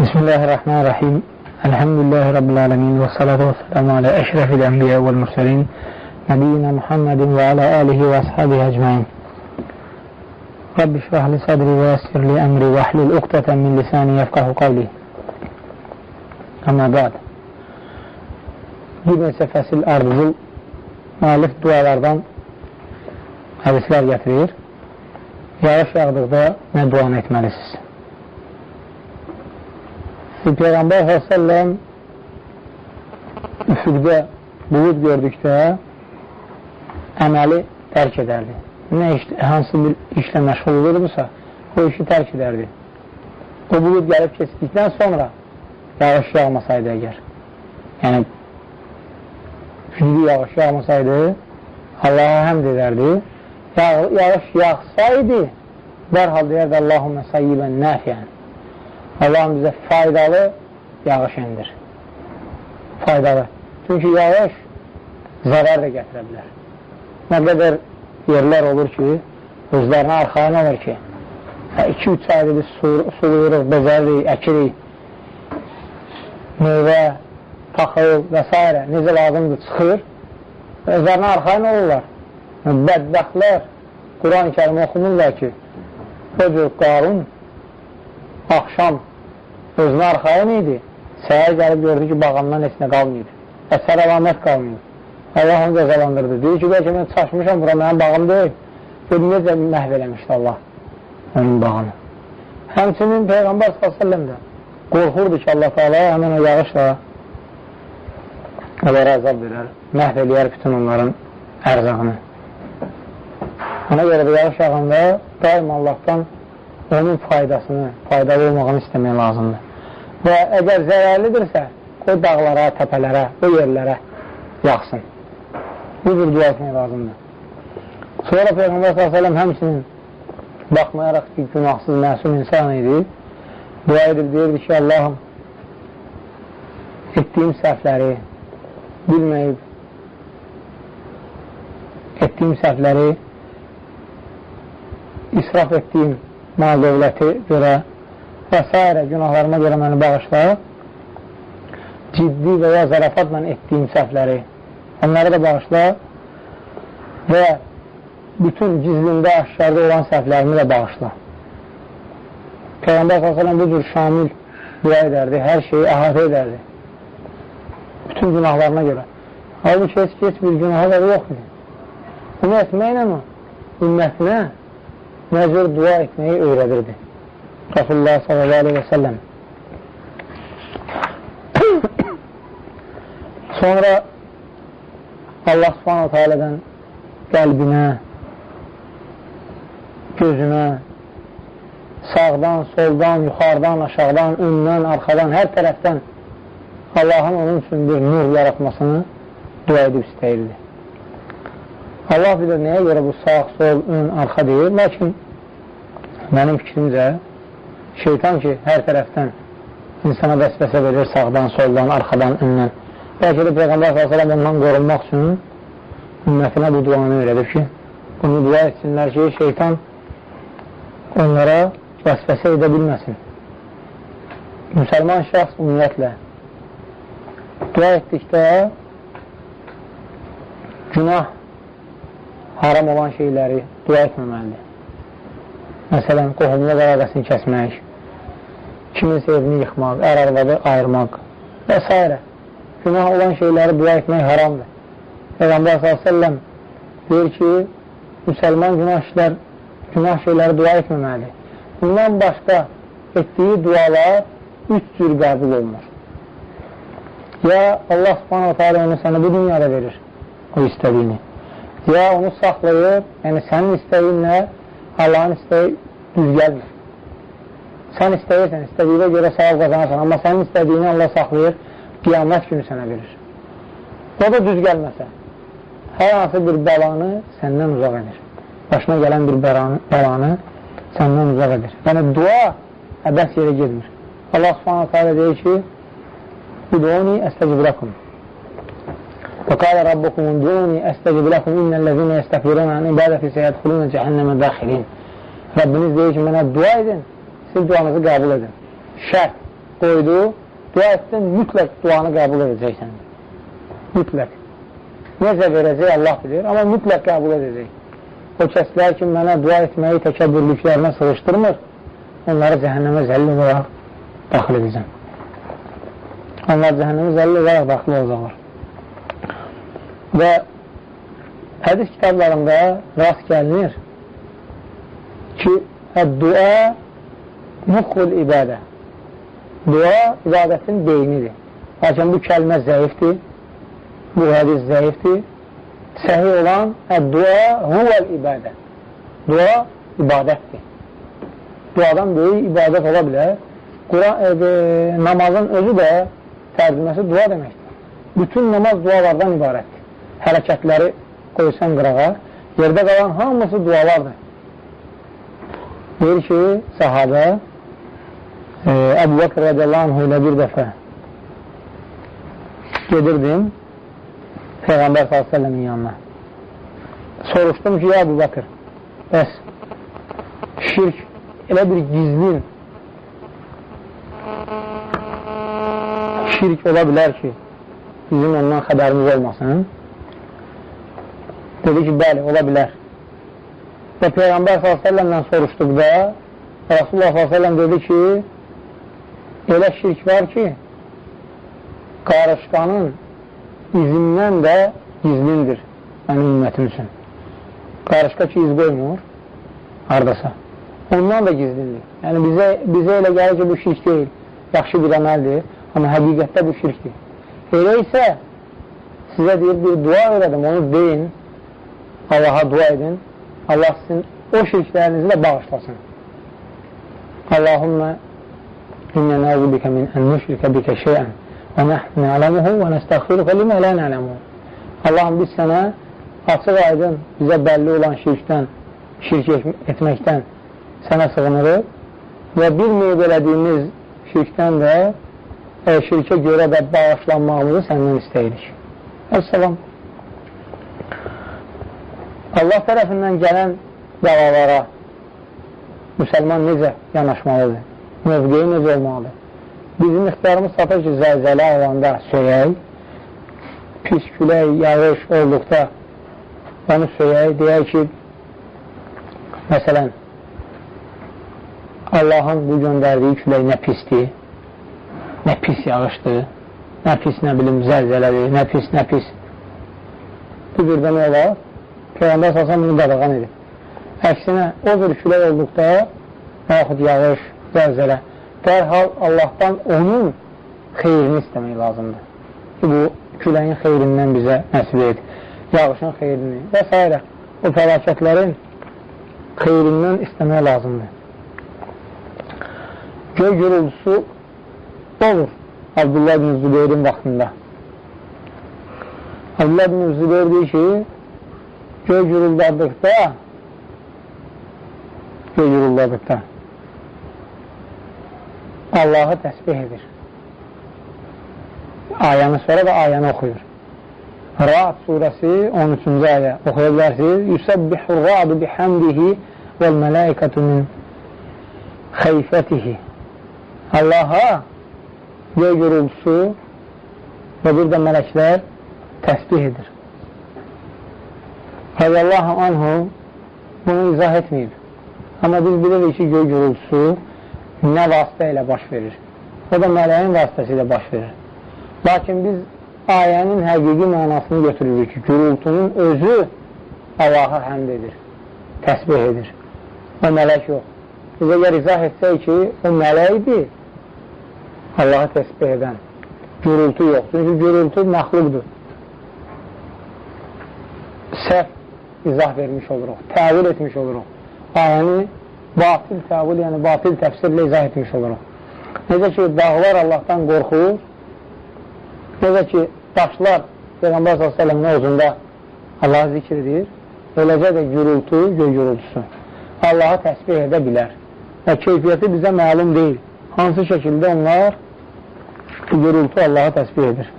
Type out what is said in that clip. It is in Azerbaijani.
بسم الله الرحمن الرحيم الحمد لله رب العالمين والصلاة والسلام على أشرف الأنبياء والمرسلين نبينا محمد وعلى آله وأصحابه أجمعين رب اشرح لي صدري ويسر لي أمري واحلل عقدة من لساني يفقه قولي أما بعد Bu fəsil ardıcıl هذا dualardan hədislər gətirir. Yağış yağdıqda nə dua etməlisiniz? Peyğəmbər s.ə.v üfüqdə bulud gördükdə əməli tərk edərdi. Nə iş, hansı bir işlə məşğul olurdusa, o işi tərk edərdi. O bulud gəlib keçdikdən sonra yağış yağmasaydı əgər, yəni güclü yağış yağmasaydı, Allaha həmd edərdi. Yağ, yağış yağsaydı, dərhal deyərdi Allahümə sayyibən nəfiyən. Allahım bizə faydalı yağış endir. Faydalı. Çünki yağış zərər də gətirə bilər. Nə qədər yerlər olur ki, özlərinə arxain olur ki, 2-3 ayda biz suluyuruq, bezəririk, əkirik, meyvə, taxıl və s. necə lazımdır, çıxır, özlərinə arxain olurlar. Bədbəxtlər Quran-ı kərimi oxumurlar ki, o cür qarun axşam özünə arxain idi, səhər gəlib gördü ki, bağamdan heç nə qalmayıb. Əsər əlamət qalmayıb. Allah onu cəzalandırdı. Deyir ki, bəlkə mən çaşmışam, bura mənim bağım deyil. Gör, necə məhv eləmişdi Allah onun bağını. Həmçinin Peyğəmbər s.ə.v də qorxurdu ki, Allah Teala həmən o yağışla onlara əzab verər, məhv eləyər bütün onların ərzağını. Ona görə də yağış yağanda daim Allahdan onun faydasını, faydalı olmağını istəmək lazımdır. Və əgər zərərlidirsə, o dağlara, təpələrə, o yerlərə yaxsın. Bu cür dua etmək lazımdır. Sonra Peyğəmbər s.ə.v həmçinin baxmayaraq ki, günahsız, məsum insan idi, dua edib deyirdi ki, Allahım etdiyim səhvləri bilməyib, etdiyim səhvləri israf etdiyim mal dövləti görə və s. günahlarıma görə məni bağışla, ciddi və ya zarafatla etdiyim səhvləri, onları da bağışla və bütün gizlində, aşkarda olan səhvlərimi də bağışla. Peyğəmbər s.ə.v bu cür şamil dua edərdi, hər şeyi əhatə edərdi. Bütün günahlarına görə. Halbuki heç, heç bir günahları yox idi. Bunu etməklə mi? Ümmətinə məcbur dua etməyi öyrədirdi. Rasulullah sallallahu aleyhi və səlləm. Sonra Allah subhanahu teala'dan qəlbinə, gözünə, sağdan, soldan, yuxarıdan, aşağıdan, öndən, arxadan, hər tərəfdən Allahın onun üçün bir nur yaratmasını dua edib istəyirdi. Allah bilir nəyə görə bu sağ, sol, ön, arxa deyir. Lakin mənim fikrimcə şeytan ki, hər tərəfdən insana vəsvəsə verir sağdan, soldan, arxadan, öndən. Bəlkə də Peyğəmbər s.ə.v ondan qorunmaq üçün ümmətinə bu duanı öyrədir ki, bunu dua etsinlər ki, şeytan onlara vəsvəsə edə bilməsin. Müsəlman şəxs ümumiyyətlə dua etdikdə günah haram olan şeyləri dua etməməlidir. Məsələn, qohumluq əlaqəsini kəsmək, kimin sevini yıxmaq, ər arvadı ayırmaq və s. Günah olan şeyləri dua etmək haramdır. Peyğəmbər s.ə.v deyir ki, müsəlman günah, işlər, günah şeyləri dua etməməlidir. Bundan başqa etdiyi dualar üç cür qəbul olunur. Ya Allah subhanahu ta'ala onu sənə bu dünyada verir o istədiyini ya onu saxlayır, yəni sənin istəyinlə Allahın istəyi düz gəlmir. Sən istəyirsən, istədiyinə görə savab qazanırsan, amma sənin istədiyini Allah saxlayır, qiyamət günü sənə verir. O da düz gəlməsə, hər hansı bir bəlanı səndən uzaq edir. Başına gələn bir bəlanı, bəlanı səndən uzaq edir. Yəni, dua əbəs yerə gedmir. Allah subhanətə alə deyir ki, Uduni əstəcibləkum. وقال ربكم ادعوني استجب لكم ان الذين يستكبرون عن ibadəti seyədxuluna cəhənnəmə daxilin. Rəbbiniz deyir ki, mənə dua edin, siz duanızı qəbul edin. Şərt, qoydu, dua etsin, mütləq duanı qəbul edəcəksən. Mütləq. Necə verəcək Allah bilir, amma mütləq qəbul edəcək. O kəslər ki, mənə dua etməyi təkəbbürlüklərinə sığışdırmır, onları cəhənnəmə zəlil olaraq daxil edəcəm. Onlar cəhənnəmə zəlil olaraq daxil olacaqlar. Və hədis kitablarında rast gəlinir ki, dua muxul ibadə. Dua ibadətin beynidir. Lakin bu kəlmə zəifdir, bu hədis zəifdir. Səhi olan dua huvəl ibadə. Dua ibadətdir. Duadan böyük ibadət ola bilər. Quran, e, namazın özü də tərcüməsi dua deməkdir. Bütün namaz dualardan ibarətdir. Hərəkətləri qoysan qırağa, yerdə qalan hamısı dualardır. Deyir ki, sahabə e, Əbu Bakr radiyallahu anh ilə bir dəfə gedirdim Peyğəmbər s.ə.v-in yanına. Soruşdum ki, Əbu Bakr, bəs şirk elə bir gizlin şirk ola bilər ki, bizim ondan xəbərimiz olmasın. Dedi ki, bəli, ola bilər. Və Peyğəmbər s.ə.v-lə soruşduqda Rasulullah s.ə.v dedi ki, elə şirk var ki, qarışqanın izindən də gizlindir mənim ümmətim üçün. Qarışqa ki, iz qoymur, haradasa. Ondan da gizlindir. Yəni, bizə, bizə elə gəlir ki, bu şirk deyil, yaxşı bir əməldir, amma həqiqətdə bu şirkdir. Elə isə sizə deyir, bir dua öyrədim, onu deyin, Allaha dua edin, Allah sizin o şirklərinizi də bağışlasın. Allahümmə İnnə nəzu bikə min ən nüşrikə bikə şeyən və nəhn nələmuhu və nəstəxfiruka limə lə nələmuhu. Allahım biz sənə açıq aydın bizə bəlli olan şirkdən, şirk etməkdən sənə sığınırıq və bilməyib elədiyimiz şirkdən də e, şirkə görə də bağışlanmağımızı səndən istəyirik. Əssalam. Allah tərəfindən gələn davalara müsəlman necə yanaşmalıdır? mövqeyi necə olmalıdır? Bizim ixtiyarımız satır ki, zəlzələ olanda söyək, pis külək, yağış olduqda onu söyək, deyək ki, məsələn, Allahın bu göndərdiyi külək nə pisdir, nə pis yağışdır, nə pis, nə bilim, zəlzələdir, nə pis, nə pis. Bu birdə nə olar? Peyğəmbər səsən bunu qadağan edib. Əksinə, o bir külək olduqda, yaxud yağış, zəlzələ, dərhal Allahdan onun xeyrini istəmək lazımdır. Ki, bu küləyin xeyrindən bizə nəsib edir, yağışın xeyrini və s. O fəlakətlərin xeyrindən istəmək lazımdır. Göy gürültüsü olur Abdullah bin Zübeyrin vaxtında. Abdullah bin Zübeyir deyir ki, göy gürüldadıqda göy gürüldadıqda Allahı təsbih edir. Ayəni sonra da ayəni oxuyur. Ra'd surəsi 13-cü ayə oxuya bilərsiniz. Yüsəbbihur ra'du bihamdihi vəl mələikətü min xeyfətihi. Allaha göy gürültüsü və bir də mələklər təsbih edir. Radiyallahu anhu bunu izah etməyib. Amma biz bilirik ki, göy gürültüsü nə vasitə ilə baş verir? O da mələyin vasitəsi ilə baş verir. Lakin biz ayənin həqiqi mənasını götürürük ki, gürültünün özü Allaha həmd edir, təsbih edir. O mələk yox. Biz əgər izah etsək ki, o mələkdir, Allahı təsbih edən. Gürültü yox. Çünki gürültü məxluqdur. Səhv izah vermiş oluruq, təvil etmiş oluruq. Ayəni batil təvil, yəni batil təfsirlə izah etmiş oluruq. Necə ki, dağlar Allahdan qorxur, necə ki, daşlar Peyğəmbər s.ə.v-in uzunda Allahı zikr edir, eləcə də gürültü, göy gürültüsü Allahı təsbih edə bilər və keyfiyyəti bizə məlum deyil. Hansı şəkildə onlar gürültü Allahı təsbih edir.